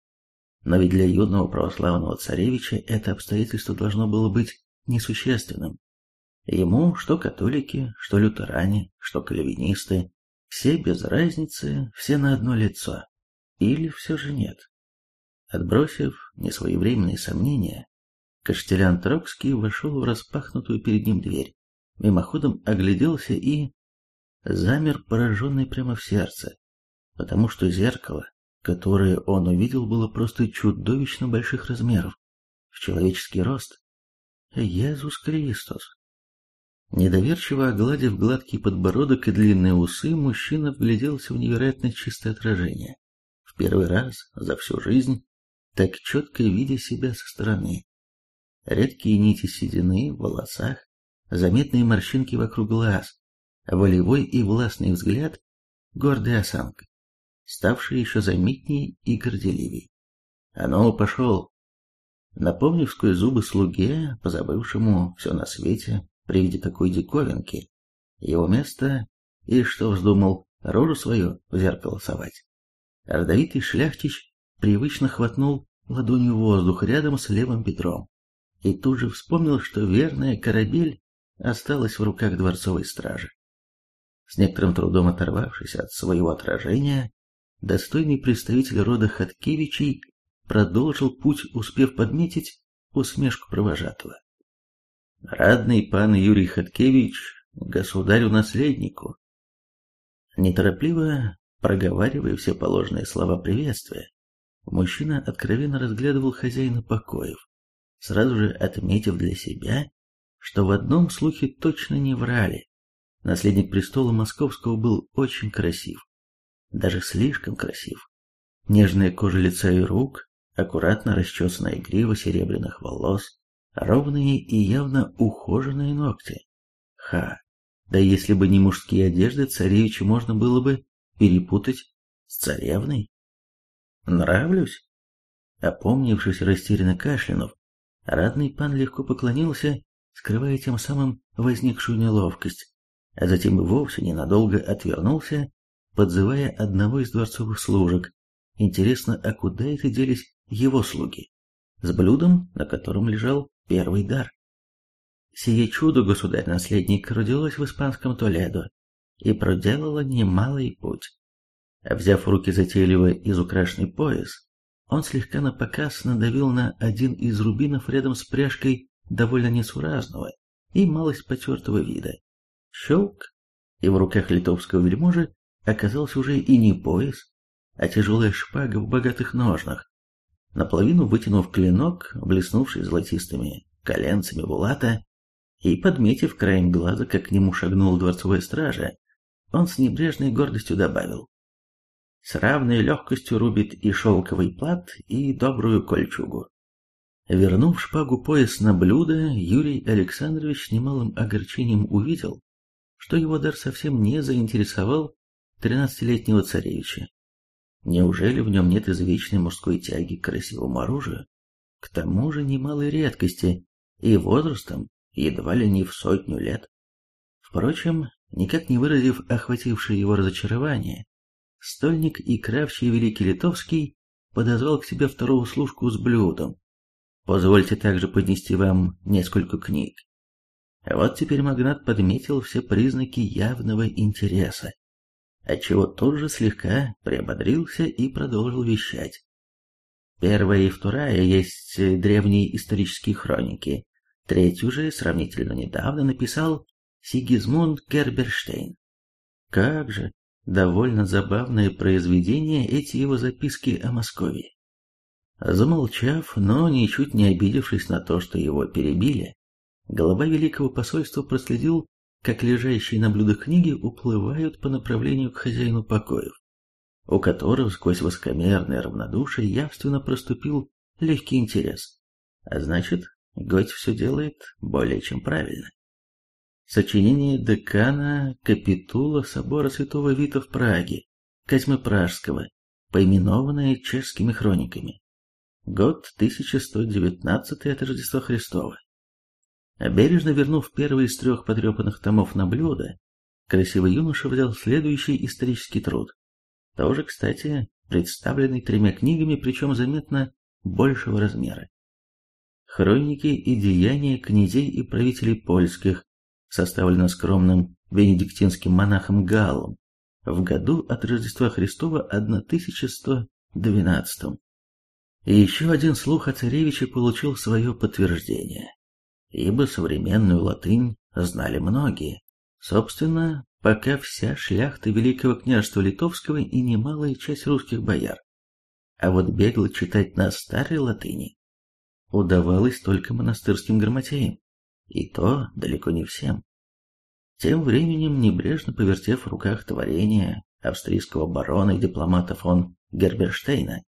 Но ведь для юного православного царевича это обстоятельство должно было быть несущественным. Ему что католики, что лютеране, что кальвинисты, все без разницы, все на одно лицо. Или все же нет? Отбросив несвоевременные сомнения, Каштелян Трокский вошел в распахнутую перед ним дверь, мимоходом огляделся и... замер, пораженный прямо в сердце, потому что зеркало, которое он увидел, было просто чудовищно больших размеров, в человеческий рост. Иисус Христос! Недоверчиво огладив гладкий подбородок и длинные усы, мужчина вгляделся в невероятно чистое отражение. В первый раз за всю жизнь, так четко видя себя со стороны. Редкие нити седины в волосах, заметные морщинки вокруг глаз, волевой и властный взгляд, гордая осанка. ставший еще заметней и горделивей. «А ну, пошел!» Напомнив сквозь зубы слуге, позабывшему все на свете при виде такой диковинки, его место и что вздумал рожу свою в зеркало совать. Родовитый шляхтич привычно хватнул ладонью воздух рядом с левым Петром и тут же вспомнил, что верная корабель осталась в руках дворцовой стражи. С некоторым трудом оторвавшись от своего отражения, достойный представитель рода Хаткевичей продолжил путь, успев подметить усмешку провожатого. Радный пан Юрий Хаткевич, государю-наследнику. Неторопливо проговаривая все положенные слова приветствия, мужчина откровенно разглядывал хозяина покоев, сразу же отметив для себя, что в одном слухе точно не врали. Наследник престола московского был очень красив, даже слишком красив. Нежная кожа лица и рук, аккуратно расчесанная грива серебряных волос, ровные и явно ухоженные ногти. Ха! Да если бы не мужские одежды, царевича можно было бы перепутать с царевной. Нравлюсь? Опомнившись, растерянно кашлянув, радный пан легко поклонился скрывая тем самым возникшую неловкость, а затем и вовсе ненадолго отвернулся, подзывая одного из дворцовых служек. Интересно, а куда это делись его слуги? С блюдом, на котором лежал первый дар. Сие чудо, государь-наследник, родилось в испанском Толедо и проделало немалый путь. Взяв в руки затейливо изукрашенный пояс, он слегка напоказ надавил на один из рубинов рядом с пряжкой довольно несуразного и малость потертого вида. Щелк, и в руках литовского вельможи оказался уже и не пояс, а тяжелая шпага в богатых ножнах. Наполовину вытянув клинок, блеснувший золотистыми коленцами булата, и, подметив краем глаза, как к нему шагнул дворцовая стража, он с небрежной гордостью добавил. С равной легкостью рубит и шелковый плат, и добрую кольчугу. Вернув шпагу пояс на блюдо, Юрий Александрович с немалым огорчением увидел, что его дар совсем не заинтересовал тринадцатилетнего царевича. Неужели в нем нет извечной мужской тяги к красивому оружию? К тому же немалой редкости и возрастом едва ли не в сотню лет. Впрочем, никак не выразив охватившее его разочарование, стольник и кравчий Великий Литовский подозвал к себе второго служку с блюдом, Позвольте также поднести вам несколько книг. Вот теперь магнат подметил все признаки явного интереса, отчего тут же слегка приободрился и продолжил вещать. Первая и вторая есть древние исторические хроники, третью же сравнительно недавно написал Сигизмунд Герберштейн. Как же, довольно забавное произведение эти его записки о Москве. Замолчав, но ничуть не обидевшись на то, что его перебили, глава Великого посольства проследил, как лежащие на блюдах книги уплывают по направлению к хозяину покоев, у которого сквозь воскомерное равнодушие явственно проступил легкий интерес. А значит, гость все делает более чем правильно. Сочинение декана Капитула собора святого Вита в Праге, Козьмы Пражского, поименованное чешскими хрониками. Год 1119 от Рождества Христова. Бережно вернув первый из трех потрепанных томов на блюдо, красивый юноша взял следующий исторический труд. Тоже, кстати, представленный тремя книгами, причем заметно большего размера. Хроники и деяния князей и правителей польских, составлено скромным бенедиктинским монахом Галлом в году от Рождества Христова 1112. И еще один слух о царевиче получил свое подтверждение, ибо современную латынь знали многие. Собственно, пока вся шляхта Великого княжества Литовского и немалая часть русских бояр. А вот бегло читать на старой латыни удавалось только монастырским грамотеям, и то далеко не всем. Тем временем, небрежно повертев в руках творение австрийского барона и дипломата фон Герберштейна,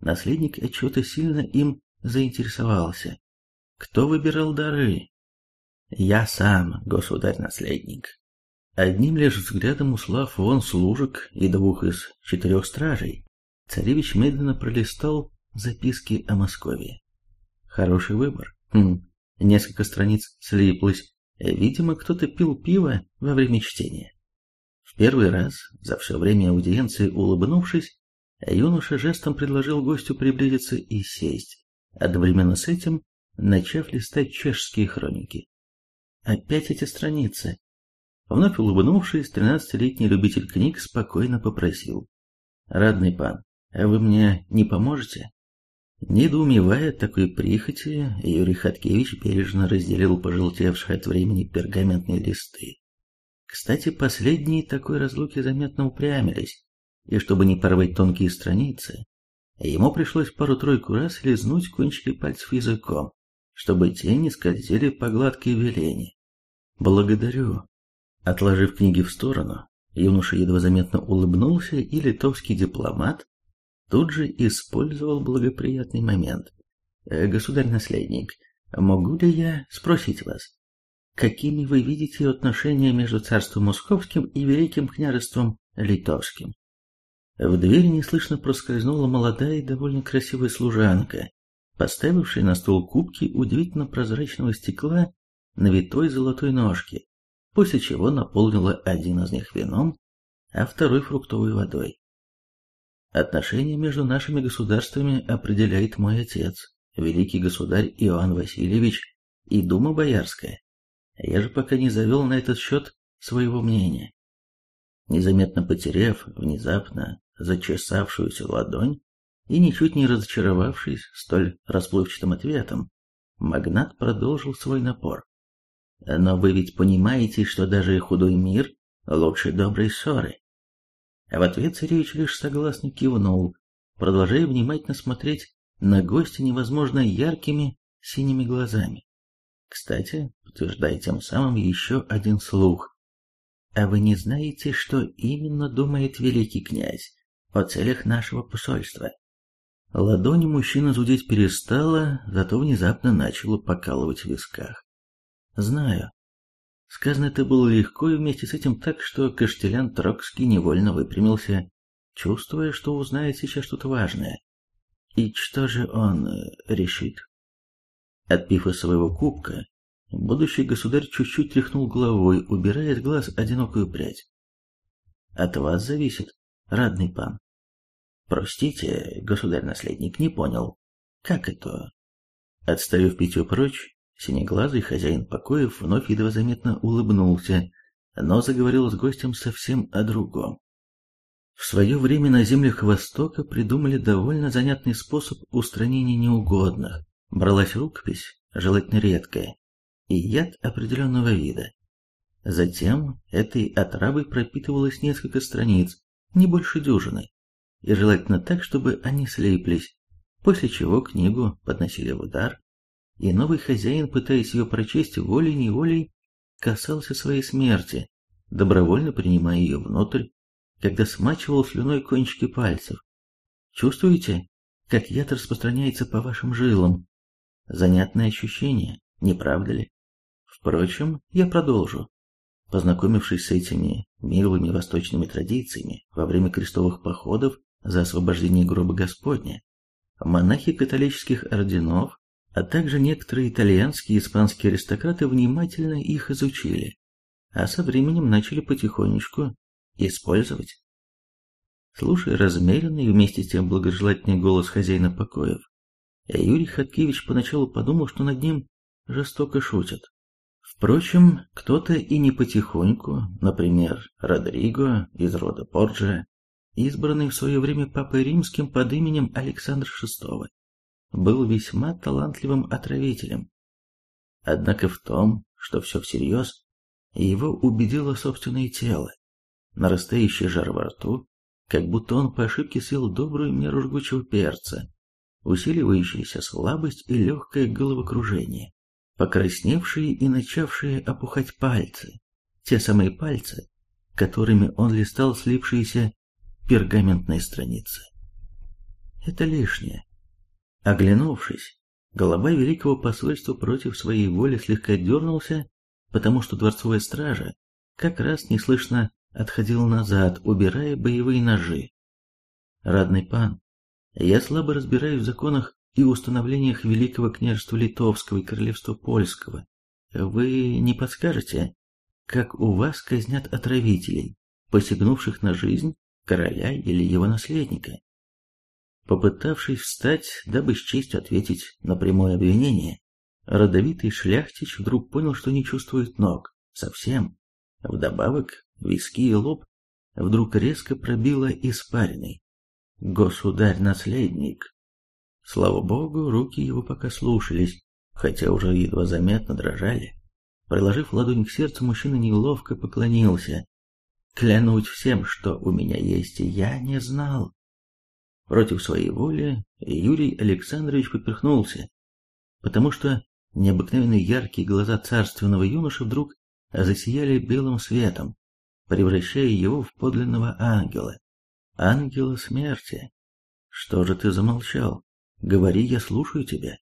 Наследник отчета сильно им заинтересовался. Кто выбирал дары? Я сам, государь-наследник. Одним лишь взглядом услав вон служек и двух из четырех стражей, царевич медленно пролистал записки о Москве. Хороший выбор. Хм, несколько страниц слиплось. Видимо, кто-то пил пиво во время чтения. В первый раз за все время аудиенции улыбнувшись, юноша жестом предложил гостю приблизиться и сесть, одновременно с этим начав листать чешские хроники. Опять эти страницы. Вновь улыбнувшись, тринадцатилетний любитель книг спокойно попросил. «Радный пан, а вы мне не поможете?» Недоумевая от такой прихоти, Юрий Хаткевич бережно разделил пожелтевшие от времени пергаментные листы. Кстати, последние такой разлуки заметно упрямились, и чтобы не порвать тонкие страницы, ему пришлось пару-тройку раз лизнуть кончики пальцев языком, чтобы те не скользили по гладкой велени. «Благодарю». Отложив книги в сторону, юноша едва заметно улыбнулся, и литовский дипломат тут же использовал благоприятный момент. «Э, «Государь-наследник, могу ли я спросить вас, какими вы видите отношения между царством московским и великим княжеством литовским?» В дверь неслышно проскользнула молодая и довольно красивая служанка, поставившая на стол кубки удивительно прозрачного стекла на витой золотой ножке, после чего наполнила один из них вином, а второй фруктовой водой. Отношения между нашими государствами определяет мой отец, великий государь Иоанн Васильевич и Дума Боярская. Я же пока не завел на этот счет своего мнения. Незаметно потеряв внезапно зачесавшуюся ладонь и ничуть не разочаровавшись столь расплывчатым ответом, магнат продолжил свой напор. Но вы ведь понимаете, что даже худой мир лучше доброй ссоры. А в ответ царевич лишь согласно кивнул, продолжая внимательно смотреть на гостя невозможно яркими синими глазами. Кстати, подтверждая тем самым еще один слух. А вы не знаете, что именно думает великий князь о целях нашего посольства? Ладонь мужчины зудеть перестала, зато внезапно начала покалывать в висках. Знаю, Сказано это было легко и вместе с этим так, что Каштелян Трокский невольно выпрямился, чувствуя, что узнает сейчас что-то важное. И что же он э, решит? Отпив из своего кубка, будущий государь чуть-чуть тряхнул головой, убирая из глаз одинокую прядь. От вас зависит, радный пан. Простите, государь-наследник, не понял. Как это? Отставив питье прочь, Синеглазый хозяин покоев вновь едва заметно улыбнулся, но заговорил с гостем совсем о другом. В свое время на землях Востока придумали довольно занятный способ устранения неугодных. Бралась рукопись, желательно редкая, и яд определенного вида. Затем этой отравой пропитывалось несколько страниц, не больше дюжины, и желательно так, чтобы они слиплись, после чего книгу подносили в удар, и новый хозяин, пытаясь ее прочесть волей-неволей, касался своей смерти, добровольно принимая ее внутрь, когда смачивал слюной кончики пальцев. Чувствуете, как яд распространяется по вашим жилам? Занятное ощущение, не правда ли? Впрочем, я продолжу. Познакомившись с этими милыми восточными традициями во время крестовых походов за освобождение гроба Господня, монахи католических орденов а также некоторые итальянские и испанские аристократы внимательно их изучили, а со временем начали потихонечку использовать. Слушая размеренный и вместе с тем благожелательный голос хозяина покоев, Юрий Хаткевич поначалу подумал, что над ним жестоко шутят. Впрочем, кто-то и не потихоньку, например, Родриго из рода Порджа, избранный в свое время папой римским под именем Александр VI, был весьма талантливым отравителем. Однако в том, что все всерьез, его убедило собственное тело. Нарастающий жар во рту, как будто он по ошибке съел добрую меру жгучего перца, усиливающаяся слабость и легкое головокружение, покрасневшие и начавшие опухать пальцы, те самые пальцы, которыми он листал слипшиеся пергаментные страницы. Это лишнее. Оглянувшись, голова великого посольства против своей воли слегка дернулся, потому что дворцовая стража как раз неслышно отходил назад, убирая боевые ножи. «Радный пан, я слабо разбираюсь в законах и установлениях Великого княжества Литовского и Королевства Польского. Вы не подскажете, как у вас казнят отравителей, посягнувших на жизнь короля или его наследника?» Попытавшись встать, дабы с честью ответить на прямое обвинение, родовитый шляхтич вдруг понял, что не чувствует ног. Совсем. Вдобавок, виски и лоб вдруг резко пробило испариной. Государь-наследник. Слава богу, руки его пока слушались, хотя уже едва заметно дрожали. Приложив ладонь к сердцу, мужчина неловко поклонился. Клянуть всем, что у меня есть, я не знал. Против своей воли Юрий Александрович поперхнулся, потому что необыкновенно яркие глаза царственного юноши вдруг засияли белым светом, превращая его в подлинного ангела, ангела смерти. Что же ты замолчал? Говори, я слушаю тебя.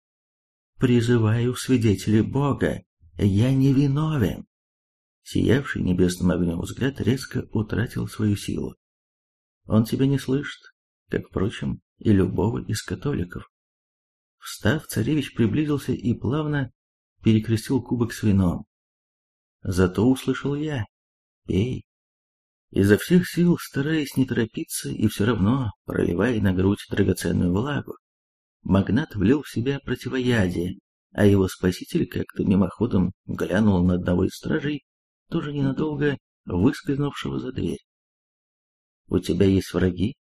Призываю свидетелей Бога, я не виновен. Сиявший небесным огнем взгляд резко утратил свою силу. Он тебя не слышит, как, впрочем, и любого из католиков. Встав, царевич приблизился и плавно перекрестил кубок с вином. Зато услышал я. Пей. Изо всех сил, стараясь не торопиться и все равно проливая на грудь драгоценную влагу, магнат влил в себя противоядие, а его спаситель как-то мимоходом глянул на одного из стражей, тоже ненадолго выскользнувшего за дверь. «У тебя есть враги?»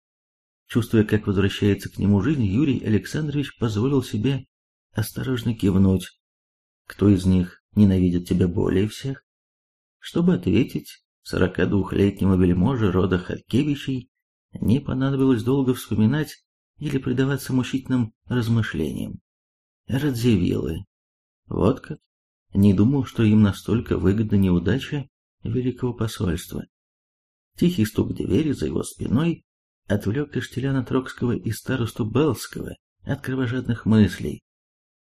Чувствуя, как возвращается к нему жизнь, Юрий Александрович позволил себе осторожно кивнуть. Кто из них ненавидит тебя более всех? Чтобы ответить, сорока двухлетнему вельможе рода Хаткевичей не понадобилось долго вспоминать или предаваться мучительным размышлениям. Радзивиллы. Вот как. Не думал, что им настолько выгодна неудача Великого посольства. Тихий стук двери за его спиной отвлек Каштеляна Трокского и старосту Белского от кровожадных мыслей.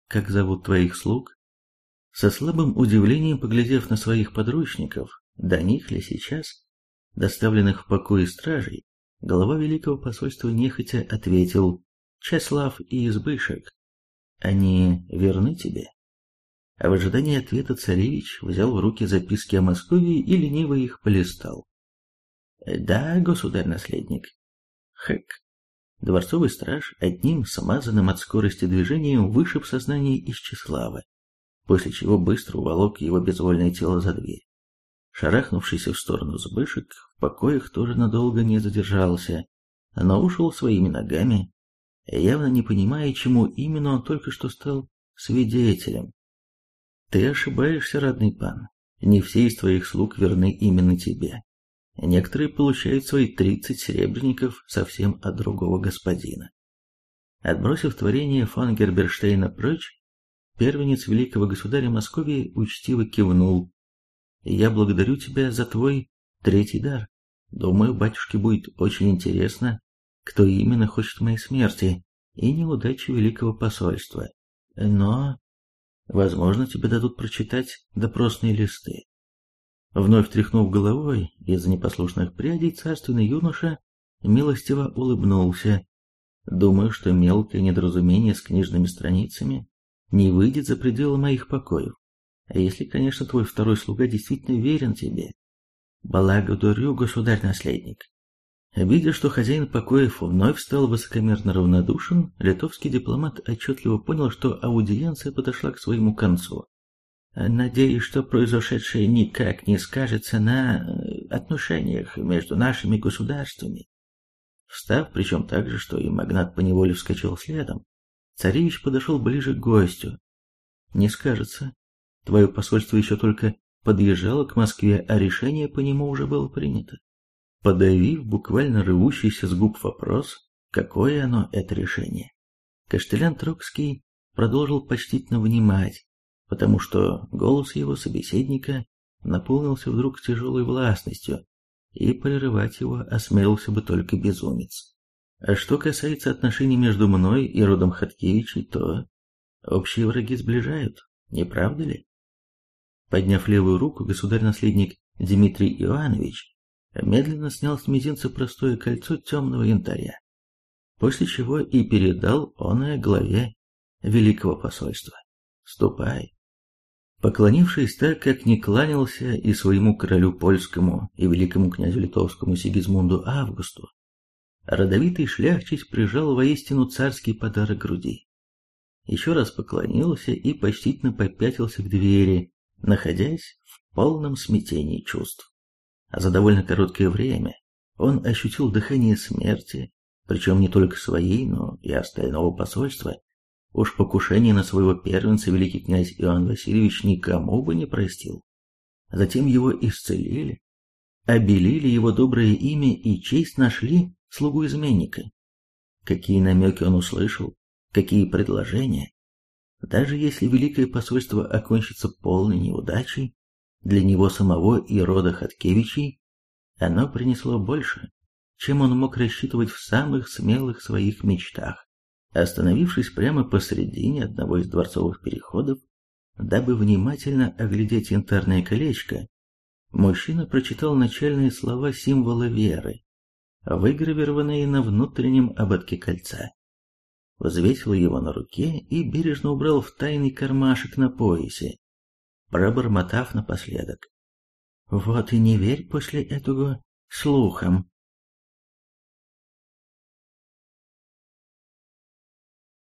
«Как зовут твоих слуг?» Со слабым удивлением, поглядев на своих подручников, до них ли сейчас, доставленных в покой стражей, глава Великого посольства нехотя ответил «Чеслав и Избышек, они верны тебе?» А в ожидании ответа царевич взял в руки записки о Москве и лениво их полистал. «Да, государь-наследник, Хэк. Дворцовый страж одним смазанным от скорости движением вышиб сознание из Числава, после чего быстро уволок его безвольное тело за дверь. Шарахнувшийся в сторону Збышек в покоях тоже надолго не задержался, но ушел своими ногами, явно не понимая, чему именно он только что стал свидетелем. Ты ошибаешься, родный пан. Не все из твоих слуг верны именно тебе. Некоторые получают свои тридцать серебряников совсем от другого господина. Отбросив творение фон Герберштейна прочь, первенец великого государя Московии учтиво кивнул. «Я благодарю тебя за твой третий дар. Думаю, батюшке будет очень интересно, кто именно хочет моей смерти и неудачи великого посольства. Но, возможно, тебе дадут прочитать допросные листы. Вновь тряхнув головой из-за непослушных прядей, царственный юноша милостиво улыбнулся. Думаю, что мелкое недоразумение с книжными страницами не выйдет за пределы моих покоев. А если, конечно, твой второй слуга действительно верен тебе. Благодарю, государь-наследник. Видя, что хозяин покоев вновь стал высокомерно равнодушен, литовский дипломат отчетливо понял, что аудиенция подошла к своему концу. Надеюсь, что произошедшее никак не скажется на э, отношениях между нашими государствами. Встав, причем так же, что и магнат поневоле вскочил следом, царевич подошел ближе к гостю. Не скажется. Твое посольство еще только подъезжало к Москве, а решение по нему уже было принято. Подавив буквально рвущийся с губ вопрос, какое оно, это решение, Каштелян Трокский продолжил почтительно внимать, потому что голос его собеседника наполнился вдруг тяжелой властностью, и прерывать его осмелился бы только безумец. А что касается отношений между мной и родом Хаткевичей, то общие враги сближают, не правда ли? Подняв левую руку, государь-наследник Дмитрий Иванович медленно снял с мизинца простое кольцо темного янтаря, после чего и передал оное главе Великого посольства. «Ступай». Поклонившись так, как не кланялся и своему королю польскому, и великому князю литовскому Сигизмунду Августу, родовитый шляхтич прижал воистину царский подарок груди. Еще раз поклонился и почтительно попятился к двери, находясь в полном смятении чувств. А за довольно короткое время он ощутил дыхание смерти, причем не только своей, но и остального посольства. Уж покушение на своего первенца великий князь Иоанн Васильевич никому бы не простил. Затем его исцелили, обелили его доброе имя и честь нашли слугу изменника. Какие намеки он услышал, какие предложения. Даже если Великое посольство окончится полной неудачей, для него самого и рода Хаткевичей оно принесло больше, чем он мог рассчитывать в самых смелых своих мечтах. Остановившись прямо посредине одного из дворцовых переходов, дабы внимательно оглядеть янтарное колечко, мужчина прочитал начальные слова символа веры, выгравированные на внутреннем ободке кольца. Взвесил его на руке и бережно убрал в тайный кармашек на поясе, пробормотав напоследок. «Вот и не верь после этого слухам».